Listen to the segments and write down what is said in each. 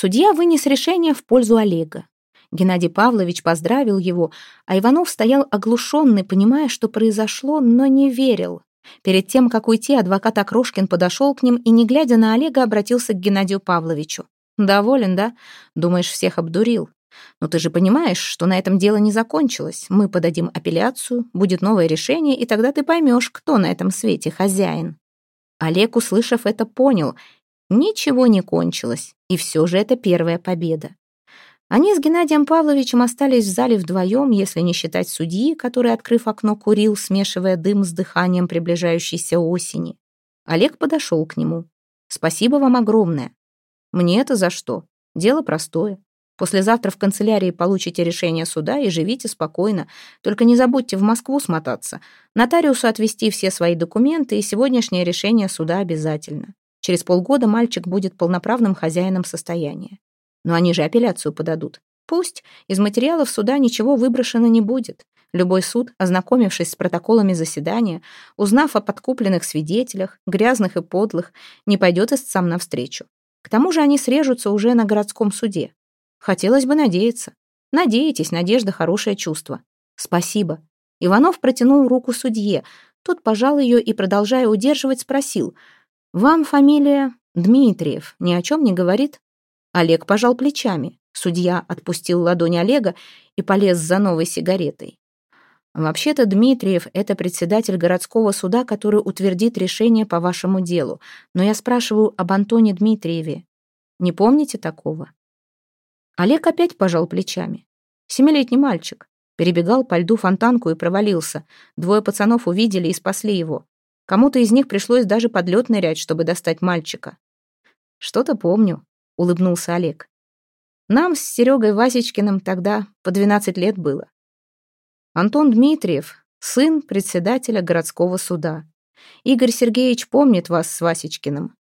Судья вынес решение в пользу Олега. Геннадий Павлович поздравил его, а Иванов стоял оглушенный, понимая, что произошло, но не верил. Перед тем, как уйти, адвокат Окрошкин подошел к ним и, не глядя на Олега, обратился к Геннадию Павловичу. «Доволен, да? Думаешь, всех обдурил? Но ты же понимаешь, что на этом дело не закончилось. Мы подадим апелляцию, будет новое решение, и тогда ты поймешь, кто на этом свете хозяин». Олег, услышав это, понял. Ничего не кончилось, и все же это первая победа. Они с Геннадием Павловичем остались в зале вдвоем, если не считать судьи, который, открыв окно, курил, смешивая дым с дыханием приближающейся осени. Олег подошел к нему. «Спасибо вам огромное. Мне это за что? Дело простое. Послезавтра в канцелярии получите решение суда и живите спокойно. Только не забудьте в Москву смотаться. Нотариусу отвести все свои документы, и сегодняшнее решение суда обязательно. Через полгода мальчик будет полноправным хозяином состояния. Но они же апелляцию подадут. Пусть из материалов суда ничего выброшено не будет. Любой суд, ознакомившись с протоколами заседания, узнав о подкупленных свидетелях, грязных и подлых, не пойдет истцам навстречу. К тому же они срежутся уже на городском суде. Хотелось бы надеяться. Надеетесь, надежда — хорошее чувство. Спасибо. Иванов протянул руку судье. Тот пожал ее и, продолжая удерживать, спросил. «Вам фамилия Дмитриев ни о чем не говорит?» Олег пожал плечами. Судья отпустил ладонь Олега и полез за новой сигаретой. «Вообще-то Дмитриев — это председатель городского суда, который утвердит решение по вашему делу. Но я спрашиваю об Антоне Дмитриеве. Не помните такого?» Олег опять пожал плечами. Семилетний мальчик. Перебегал по льду фонтанку и провалился. Двое пацанов увидели и спасли его. Кому-то из них пришлось даже под лед нырять, чтобы достать мальчика. «Что-то помню», улыбнулся Олег. Нам с Серегой Васечкиным тогда по 12 лет было. Антон Дмитриев, сын председателя городского суда. Игорь Сергеевич помнит вас с Васечкиным.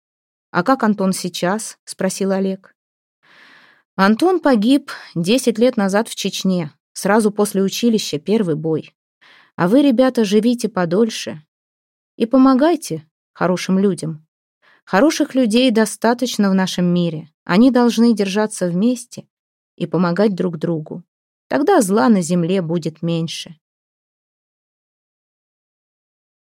А как Антон сейчас? спросил Олег. Антон погиб 10 лет назад в Чечне, сразу после училища, первый бой. А вы, ребята, живите подольше и помогайте хорошим людям. Хороших людей достаточно в нашем мире. Они должны держаться вместе и помогать друг другу. Тогда зла на земле будет меньше.